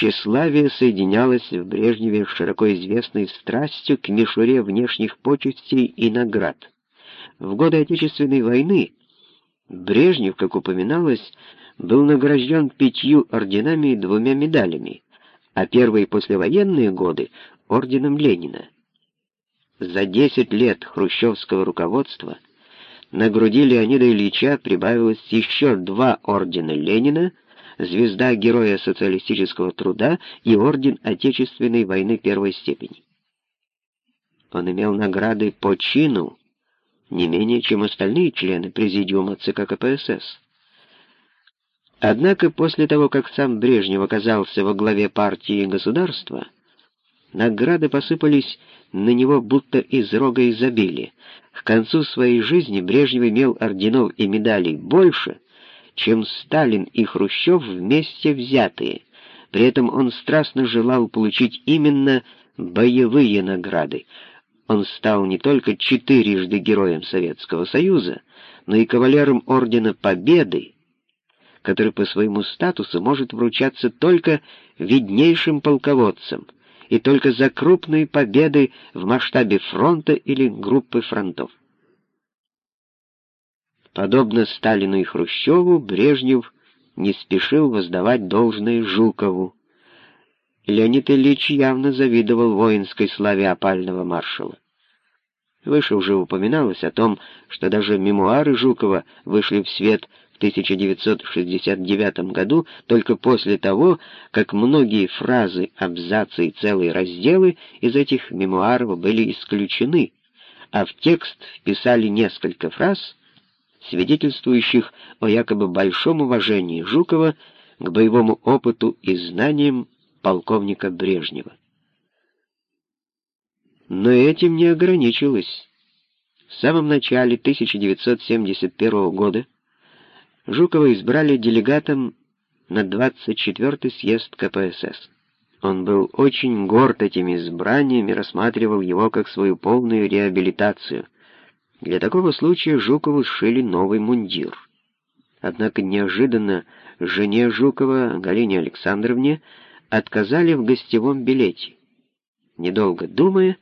Тщеславие соединялось в Брежневе с широко известной страстью к мишуре внешних почестей и наград. В годы Отечественной войны Брежнев, как упоминалось, был награжден пятью орденами и двумя медалями, а первые послевоенные годы — орденом Ленина. За 10 лет хрущевского руководства на груди Леонида Ильича прибавилось еще два ордена Ленина, звезда Героя социалистического труда и орден Отечественной войны первой степени. Он имел награды по чину не менее, чем остальные члены Президиума ЦК КПСС. Однако после того, как сам Брежнев оказался во главе партии и государства, награды посыпались на него будто из рога изобилия. К концу своей жизни Брежнев имел орденов и медалей больше, чем Сталин и Хрущев вместе взятые. При этом он страстно желал получить именно боевые награды. Он стал не только четырежды героем Советского Союза, но и кавалером Ордена Победы, который по своему статусу может вручаться только виднейшим полководцам и только за крупные победы в масштабе фронта или группы фронтов. Подобно Сталину и Хрущеву, Брежнев не спешил воздавать должное Жукову. Леонид Ильич явно завидовал воинской славе опального маршала. Выше уже упоминалось о том, что даже мемуары Жукова вышли в свет 1969 году только после того, как многие фразы, абзацы и целые разделы из этих мемуаров были исключены, а в текст вписали несколько фраз, свидетельствующих о якобы большом уважении Жукова к боевому опыту и знаниям полковника Брежнева. Но этим не ограничилось. В самом начале 1971 года Жукова избрали делегатом на 24-й съезд КПСС. Он был очень горд этим избранием и рассматривал его как свою полную реабилитацию. Для такого случая Жукову сшили новый мундир. Однако неожиданно жене Жукова, Галине Александровне, отказали в гостевом билете. Недолго думая,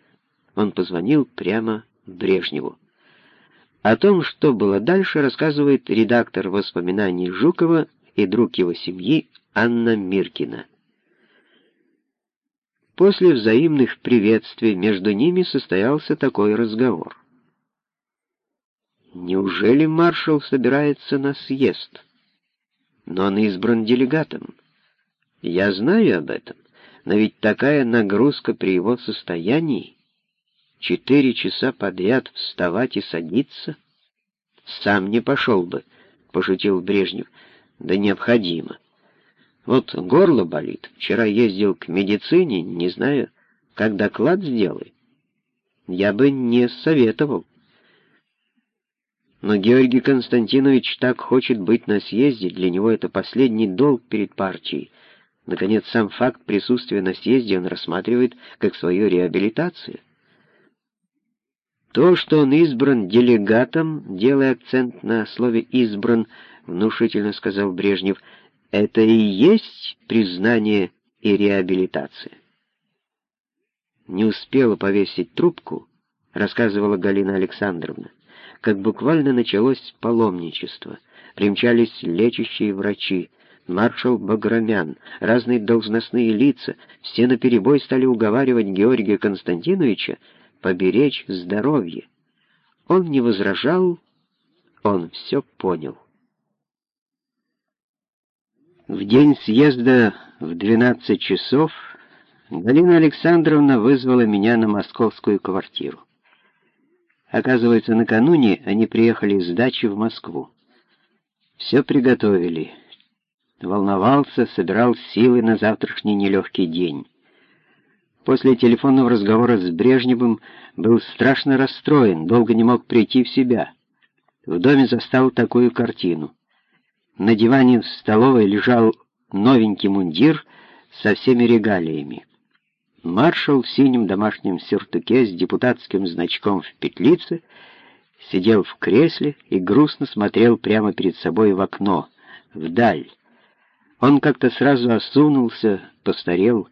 он позвонил прямо Брежневу. О том, что было дальше, рассказывает редактор воспоминаний Жукова и друг его семьи Анна Миркина. После взаимных приветствий между ними состоялся такой разговор. Неужели маршал собирается на съезд? Но он избран делегатом. Я знаю об этом, но ведь такая нагрузка при его состоянии четыре часа подряд вставать и садиться? Сам не пошел бы, — пошутил Брежнев. Да необходимо. Вот горло болит. Вчера ездил к медицине, не знаю, как доклад сделай. Я бы не советовал. Но Георгий Константинович так хочет быть на съезде, для него это последний долг перед партией. Наконец, сам факт присутствия на съезде он рассматривает как свою реабилитацию. То, что он избран делегатом, делая акцент на слове «избран», внушительно сказал Брежнев, это и есть признание и реабилитация. Не успела повесить трубку, рассказывала Галина Александровна, как буквально началось паломничество. Примчались лечащие врачи, маршал Баграмян, разные должностные лица, все наперебой стали уговаривать Георгия Константиновича поберечь здоровье. Он не возражал, он все понял. В день съезда в 12 часов Галина Александровна вызвала меня на московскую квартиру. Оказывается, накануне они приехали с дачи в Москву. Все приготовили. Волновался, собирал силы на завтрашний нелегкий день. После телефонного разговора с Брежневым был страшно расстроен, долго не мог прийти в себя. В доме застал такую картину. На диване в столовой лежал новенький мундир со всеми регалиями. Маршал в синем домашнем сюртуке с депутатским значком в петлице сидел в кресле и грустно смотрел прямо перед собой в окно, вдаль. Он как-то сразу осунулся, постарел.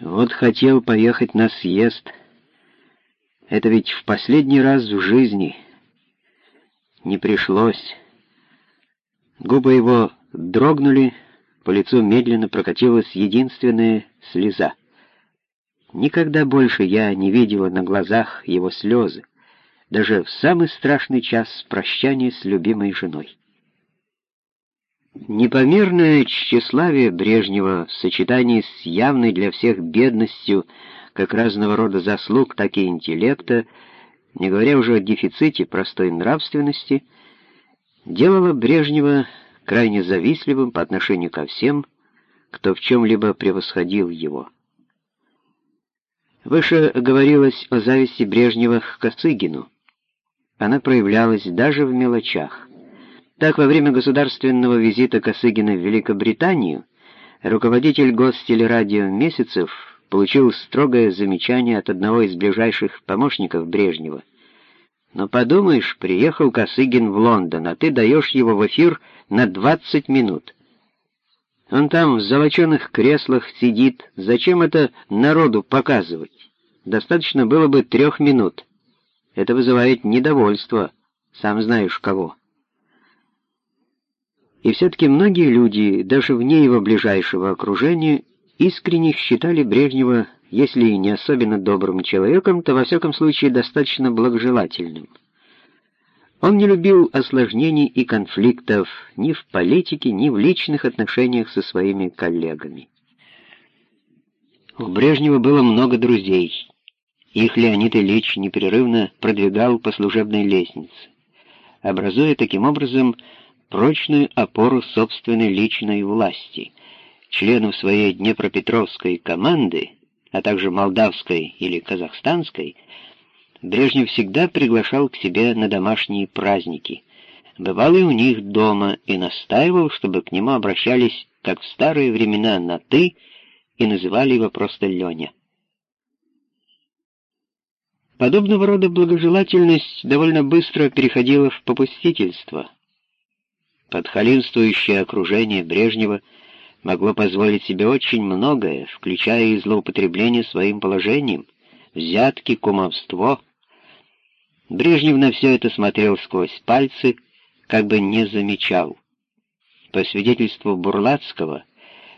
Вот хотел поехать на съезд. Это ведь в последний раз в жизни. Не пришлось. Губы его дрогнули, по лицу медленно прокатилась единственная слеза. Никогда больше я не видела на глазах его слезы, даже в самый страшный час прощания с любимой женой. Непомерное тщеславие Брежнева в сочетании с явной для всех бедностью как разного рода заслуг, так и интеллекта, не говоря уже о дефиците простой нравственности, делало Брежнева крайне завистливым по отношению ко всем, кто в чем-либо превосходил его. Выше говорилось о зависти Брежнева к Косыгину. Она проявлялась даже в мелочах. Так, во время государственного визита Косыгина в Великобританию руководитель гостелерадио Месяцев получил строгое замечание от одного из ближайших помощников Брежнева — но подумаешь, приехал Косыгин в Лондон, а ты даешь его в эфир на 20 минут. Он там в золоченых креслах сидит. Зачем это народу показывать? Достаточно было бы трех минут. Это вызывает недовольство, сам знаешь кого. И все-таки многие люди, даже вне его ближайшего окружения, искренне считали Брежнева если и не особенно добрым человеком, то во всяком случае достаточно благожелательным. Он не любил осложнений и конфликтов ни в политике, ни в личных отношениях со своими коллегами. У Брежнева было много друзей. Их Леонид Ильич непрерывно продвигал по служебной лестнице, образуя таким образом прочную опору собственной личной власти. Членов своей Днепропетровской команды а также молдавской или казахстанской, Брежнев всегда приглашал к себе на домашние праздники. Бывал и у них дома и настаивал, чтобы к нему обращались, как в старые времена, на «ты» и называли его просто Леня. Подобного рода благожелательность довольно быстро переходила в попустительство. Подхалимствующее окружение Брежнева – могло позволить себе очень многое, включая и злоупотребление своим положением, взятки, кумовство. Брежнев на все это смотрел сквозь пальцы, как бы не замечал. По свидетельству Бурлацкого,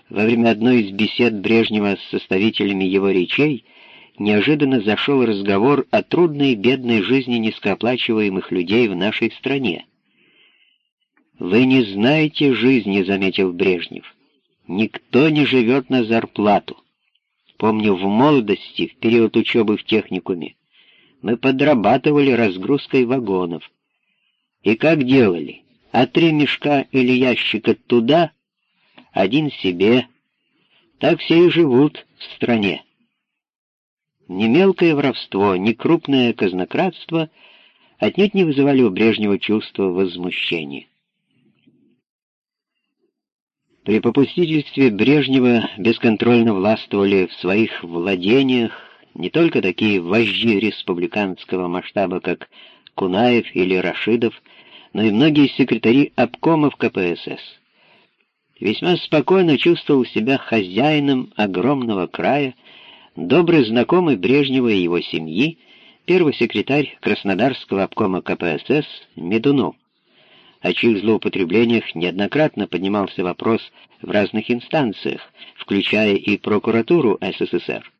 во время одной из бесед Брежнева с составителями его речей неожиданно зашел разговор о трудной и бедной жизни низкооплачиваемых людей в нашей стране. «Вы не знаете жизни», — заметил Брежнев. Никто не живет на зарплату. Помню, в молодости, в период учебы в техникуме, мы подрабатывали разгрузкой вагонов. И как делали? А три мешка или ящика туда, один себе. Так все и живут в стране. Ни мелкое воровство, ни крупное казнократство отнюдь не вызывали у Брежнева чувства возмущения. При попустительстве Брежнева бесконтрольно властвовали в своих владениях не только такие вожди республиканского масштаба, как Кунаев или Рашидов, но и многие секретари обкомов КПСС. Весьма спокойно чувствовал себя хозяином огромного края, добрый знакомый Брежнева и его семьи, первый секретарь Краснодарского обкома КПСС Медунов о чьих злоупотреблениях неоднократно поднимался вопрос в разных инстанциях, включая и прокуратуру СССР.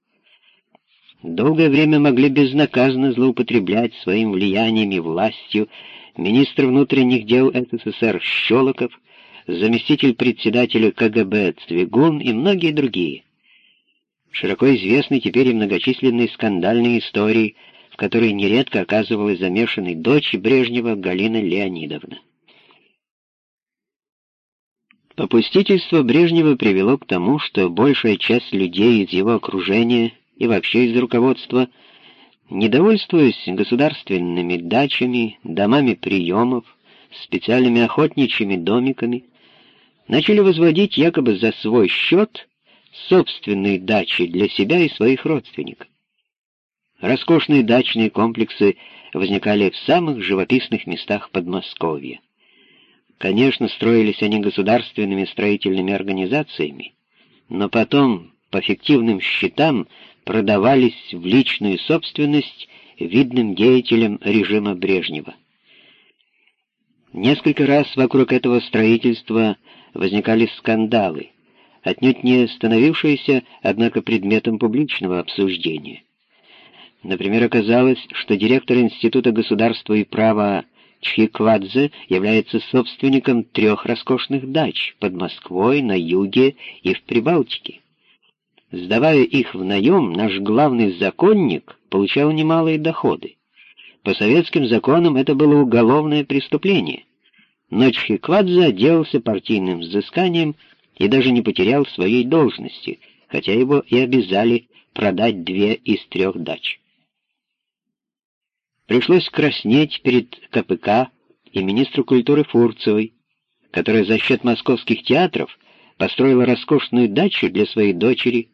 Долгое время могли безнаказанно злоупотреблять своим влиянием и властью министр внутренних дел СССР Щелоков, заместитель председателя КГБ Цвигун и многие другие. Широко известны теперь и многочисленные скандальные истории, в которые нередко оказывалась замешанной дочь Брежнева Галина Леонидовна. Попустительство Брежнева привело к тому, что большая часть людей из его окружения и вообще из руководства, недовольствуясь государственными дачами, домами приемов, специальными охотничьими домиками, начали возводить якобы за свой счет собственные дачи для себя и своих родственников. Роскошные дачные комплексы возникали в самых живописных местах Подмосковья. Конечно, строились они государственными строительными организациями, но потом по фиктивным счетам продавались в личную собственность видным деятелям режима Брежнева. Несколько раз вокруг этого строительства возникали скандалы, отнюдь не становившиеся, однако, предметом публичного обсуждения. Например, оказалось, что директор Института государства и права Чхиквадзе является собственником трех роскошных дач под Москвой, на юге и в Прибалтике. Сдавая их в наем, наш главный законник получал немалые доходы. По советским законам это было уголовное преступление. Но Чхиквадзе отделался партийным взысканием и даже не потерял своей должности, хотя его и обязали продать две из трех дач. Пришлось краснеть перед КПК и министру культуры Фурцевой, которая за счет московских театров построила роскошную дачу для своей дочери.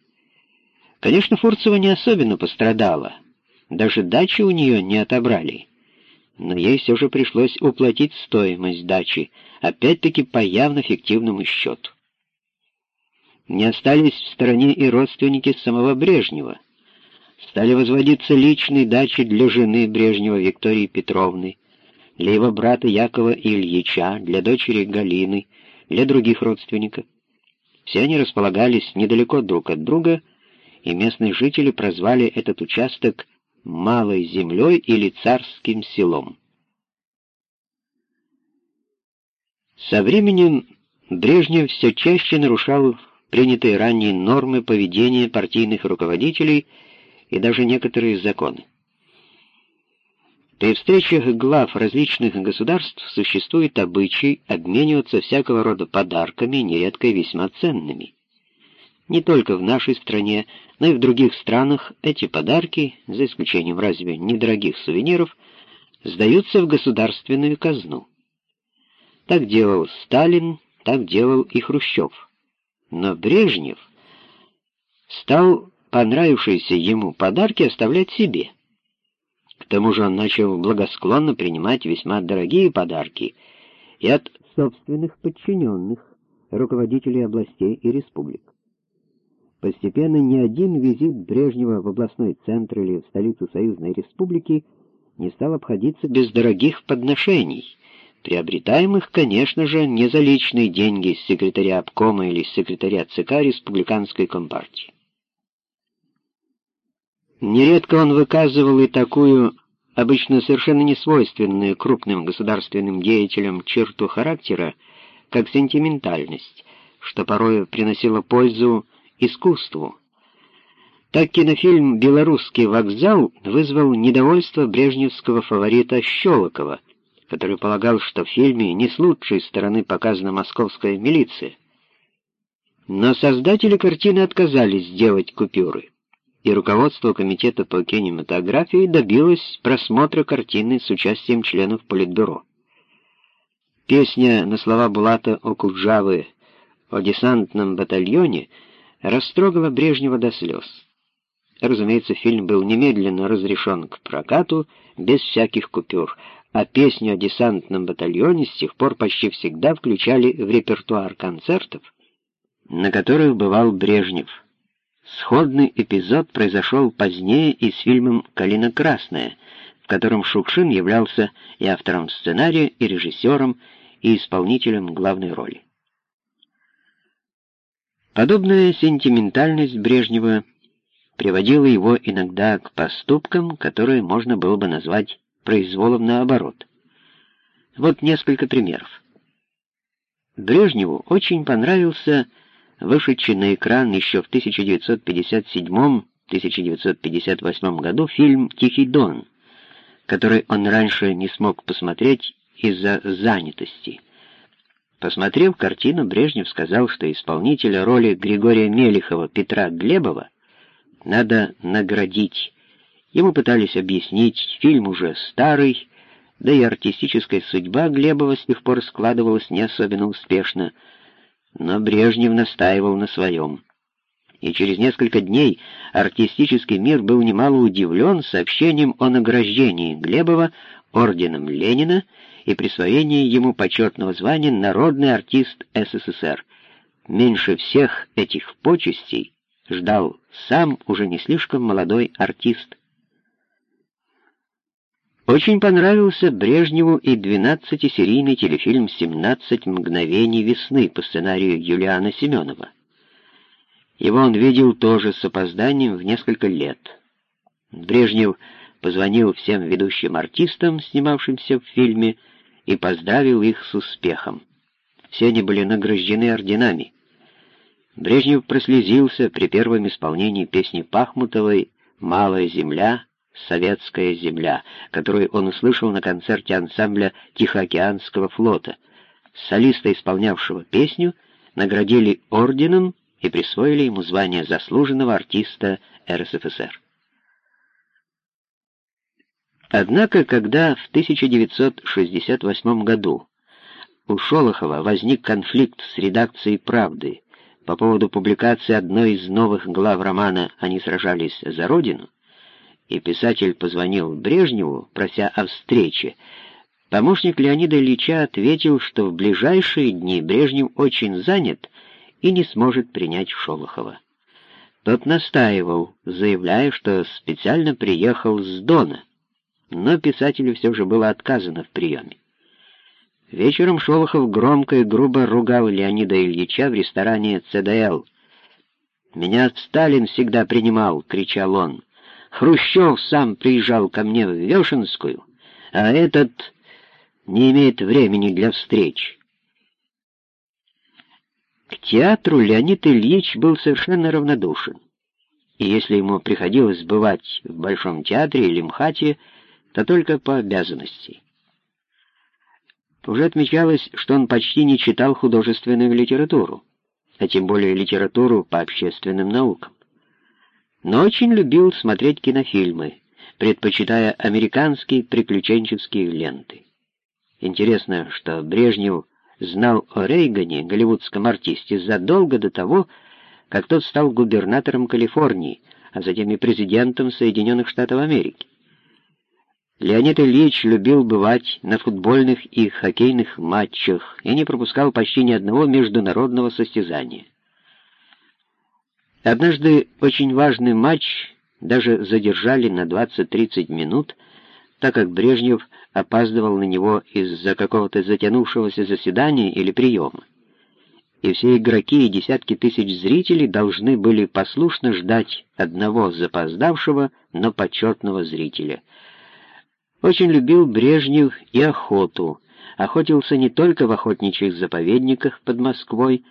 Конечно, Фурцева не особенно пострадала, даже дачи у нее не отобрали, но ей все же пришлось уплатить стоимость дачи, опять-таки по явно фиктивному счету. Не остались в стороне и родственники самого Брежнева, стали возводиться личные дачи для жены Брежнева Виктории Петровны, для его брата Якова Ильича, для дочери Галины, для других родственников. Все они располагались недалеко друг от друга, и местные жители прозвали этот участок «малой землей» или «царским селом». Со временем Брежнев все чаще нарушал принятые ранее нормы поведения партийных руководителей и даже некоторые законы. При встречах глав различных государств существует обычай обмениваться всякого рода подарками, нередко весьма ценными. Не только в нашей стране, но и в других странах эти подарки, за исключением разве недорогих сувениров, сдаются в государственную казну. Так делал Сталин, так делал и Хрущев. Но Брежнев стал понравившиеся ему подарки оставлять себе. К тому же он начал благосклонно принимать весьма дорогие подарки и от собственных подчиненных, руководителей областей и республик. Постепенно ни один визит Брежнева в областной центр или в столицу Союзной Республики не стал обходиться без дорогих подношений, приобретаемых, конечно же, не за личные деньги с секретаря обкома или секретаря ЦК Республиканской Компартии. Нередко он выказывал и такую, обычно совершенно несвойственную крупным государственным деятелям черту характера, как сентиментальность, что порой приносило пользу искусству. Так кинофильм «Белорусский вокзал» вызвал недовольство брежневского фаворита Щелокова, который полагал, что в фильме не с лучшей стороны показана московская милиция. Но создатели картины отказались сделать купюры и руководство Комитета по кинематографии добилось просмотра картины с участием членов Политбюро. Песня на слова Булата Окуджавы о десантном батальоне растрогала Брежнева до слез. Разумеется, фильм был немедленно разрешен к прокату без всяких купюр, а песню о десантном батальоне с тех пор почти всегда включали в репертуар концертов, на которых бывал Брежнев. Сходный эпизод произошел позднее и с фильмом «Калина красная», в котором Шукшин являлся и автором сценария, и режиссером, и исполнителем главной роли. Подобная сентиментальность Брежнева приводила его иногда к поступкам, которые можно было бы назвать произволом наоборот. Вот несколько примеров. Брежневу очень понравился вышедший на экран еще в 1957-1958 году фильм «Тихий дон», который он раньше не смог посмотреть из-за занятости. Посмотрев картину, Брежнев сказал, что исполнителя роли Григория Мелехова Петра Глебова надо наградить. Ему пытались объяснить, фильм уже старый, да и артистическая судьба Глебова с тех пор складывалась не особенно успешно, но Брежнев настаивал на своем. И через несколько дней артистический мир был немало удивлен сообщением о награждении Глебова орденом Ленина и присвоении ему почетного звания «Народный артист СССР», меньше всех этих почестей ждал сам уже не слишком молодой артист. Очень понравился Брежневу и 12-серийный телефильм «17 мгновений весны» по сценарию Юлиана Семенова. Его он видел тоже с опозданием в несколько лет. Брежнев позвонил всем ведущим артистам, снимавшимся в фильме, и поздравил их с успехом. Все они были награждены орденами. Брежнев прослезился при первом исполнении песни Пахмутовой «Малая земля, советская земля», которую он услышал на концерте ансамбля Тихоокеанского флота. Солиста, исполнявшего песню, наградили орденом и присвоили ему звание заслуженного артиста РСФСР. Однако, когда в 1968 году у Шолохова возник конфликт с редакцией «Правды» по поводу публикации одной из новых глав романа «Они сражались за Родину», и писатель позвонил Брежневу, прося о встрече, помощник Леонида Ильича ответил, что в ближайшие дни Брежнев очень занят и не сможет принять Шолохова. Тот настаивал, заявляя, что специально приехал с Дона, но писателю все же было отказано в приеме. Вечером Шолохов громко и грубо ругал Леонида Ильича в ресторане «ЦДЛ». «Меня Сталин всегда принимал», — кричал он. «Хрущев сам приезжал ко мне в Вешенскую, а этот не имеет времени для встреч». К театру Леонид Ильич был совершенно равнодушен. И если ему приходилось бывать в Большом театре или МХАТе, то только по обязанности. Уже отмечалось, что он почти не читал художественную литературу, а тем более литературу по общественным наукам. Но очень любил смотреть кинофильмы, предпочитая американские приключенческие ленты. Интересно, что Брежнев знал о Рейгане, голливудском артисте, задолго до того, как тот стал губернатором Калифорнии, а затем и президентом Соединенных Штатов Америки. Леонид Ильич любил бывать на футбольных и хоккейных матчах и не пропускал почти ни одного международного состязания. Однажды очень важный матч даже задержали на 20-30 минут, так как Брежнев опаздывал на него из-за какого-то затянувшегося заседания или приема. И все игроки и десятки тысяч зрителей должны были послушно ждать одного запоздавшего, но почетного зрителя — очень любил Брежнев и охоту. Охотился не только в охотничьих заповедниках под Москвой,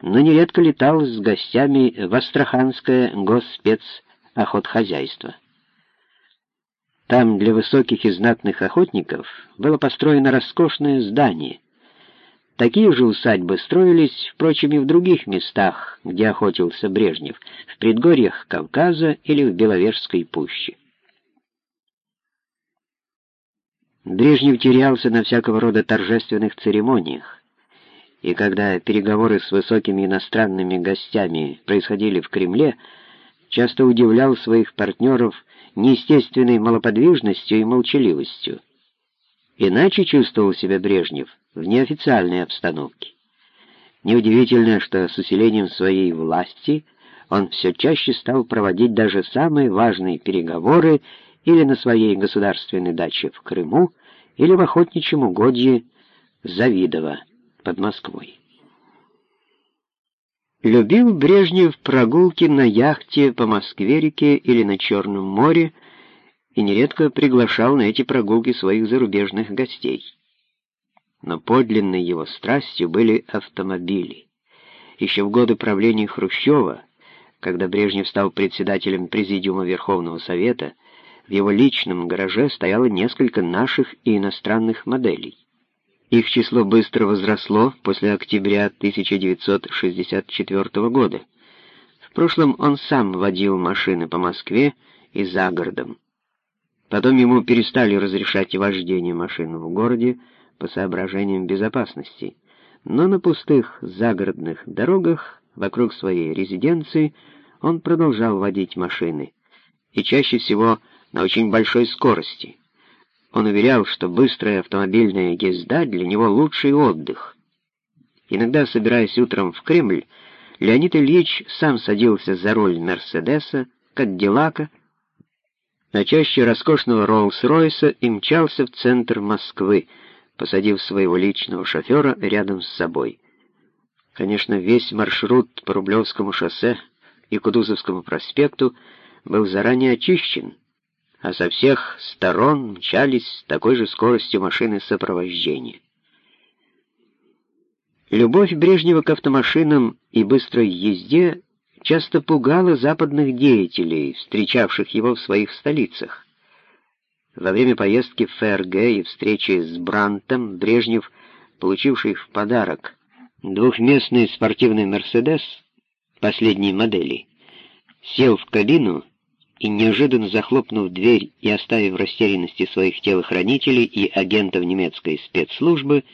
но нередко летал с гостями в Астраханское госпецохотхозяйство. Там для высоких и знатных охотников было построено роскошное здание. Такие же усадьбы строились, впрочем, и в других местах, где охотился Брежнев, в предгорьях Кавказа или в Беловежской пуще. Брежнев терялся на всякого рода торжественных церемониях, и когда переговоры с высокими иностранными гостями происходили в Кремле, часто удивлял своих партнеров неестественной малоподвижностью и молчаливостью. Иначе чувствовал себя Брежнев в неофициальной обстановке. Неудивительно, что с усилением своей власти он все чаще стал проводить даже самые важные переговоры или на своей государственной даче в Крыму, или в охотничьем угодье Завидово под Москвой. Любил Брежнев прогулки на яхте по Москве-реке или на Черном море и нередко приглашал на эти прогулки своих зарубежных гостей. Но подлинной его страстью были автомобили. Еще в годы правления Хрущева, когда Брежнев стал председателем Президиума Верховного Совета, в его личном гараже стояло несколько наших и иностранных моделей. Их число быстро возросло после октября 1964 года. В прошлом он сам водил машины по Москве и за городом. Потом ему перестали разрешать вождение машин в городе по соображениям безопасности, но на пустых загородных дорогах вокруг своей резиденции он продолжал водить машины, и чаще всего на очень большой скорости. Он уверял, что быстрая автомобильная езда для него лучший отдых. Иногда, собираясь утром в Кремль, Леонид Ильич сам садился за руль Мерседеса, Кадиллака, а чаще роскошного Роллс-Ройса и мчался в центр Москвы, посадив своего личного шофера рядом с собой. Конечно, весь маршрут по Рублевскому шоссе и Кутузовскому проспекту был заранее очищен, а со всех сторон мчались с такой же скоростью машины сопровождения. Любовь Брежнева к автомашинам и быстрой езде часто пугала западных деятелей, встречавших его в своих столицах. Во время поездки в ФРГ и встречи с Брантом Брежнев, получивший в подарок двухместный спортивный «Мерседес» последней модели, сел в кабину и, неожиданно захлопнув дверь и оставив в растерянности своих телохранителей и агентов немецкой спецслужбы,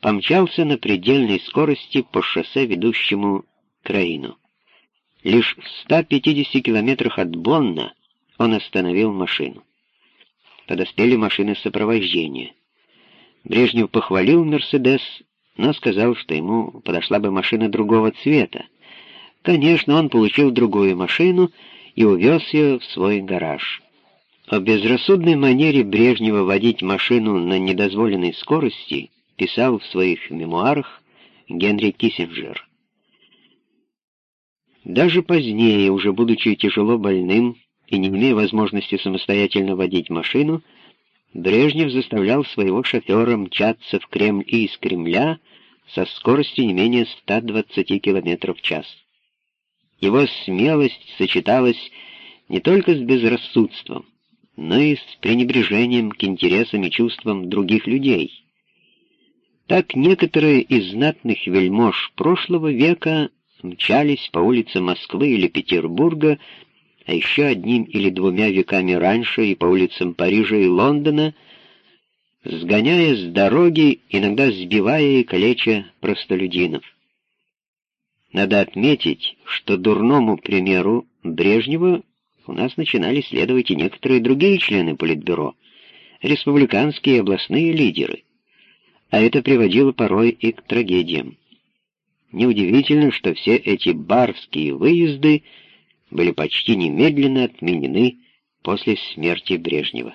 помчался на предельной скорости по шоссе, ведущему к Раину. Лишь в 150 километрах от Бонна он остановил машину. Подоспели машины сопровождения. Брежнев похвалил «Мерседес», но сказал, что ему подошла бы машина другого цвета. Конечно, он получил другую машину и увез ее в свой гараж. О безрассудной манере Брежнева водить машину на недозволенной скорости писал в своих мемуарах Генри Киссинджер. Даже позднее, уже будучи тяжело больным и не имея возможности самостоятельно водить машину, Брежнев заставлял своего шофера мчаться в Кремль и из Кремля со скоростью не менее 120 км в час. Его смелость сочеталась не только с безрассудством, но и с пренебрежением к интересам и чувствам других людей. Так некоторые из знатных вельмож прошлого века мчались по улицам Москвы или Петербурга, а еще одним или двумя веками раньше и по улицам Парижа и Лондона, сгоняя с дороги, иногда сбивая и калеча простолюдинов. Надо отметить, что дурному примеру Брежнева у нас начинали следовать и некоторые другие члены Политбюро, республиканские и областные лидеры а это приводило порой и к трагедиям. Неудивительно, что все эти барские выезды были почти немедленно отменены после смерти Брежнева.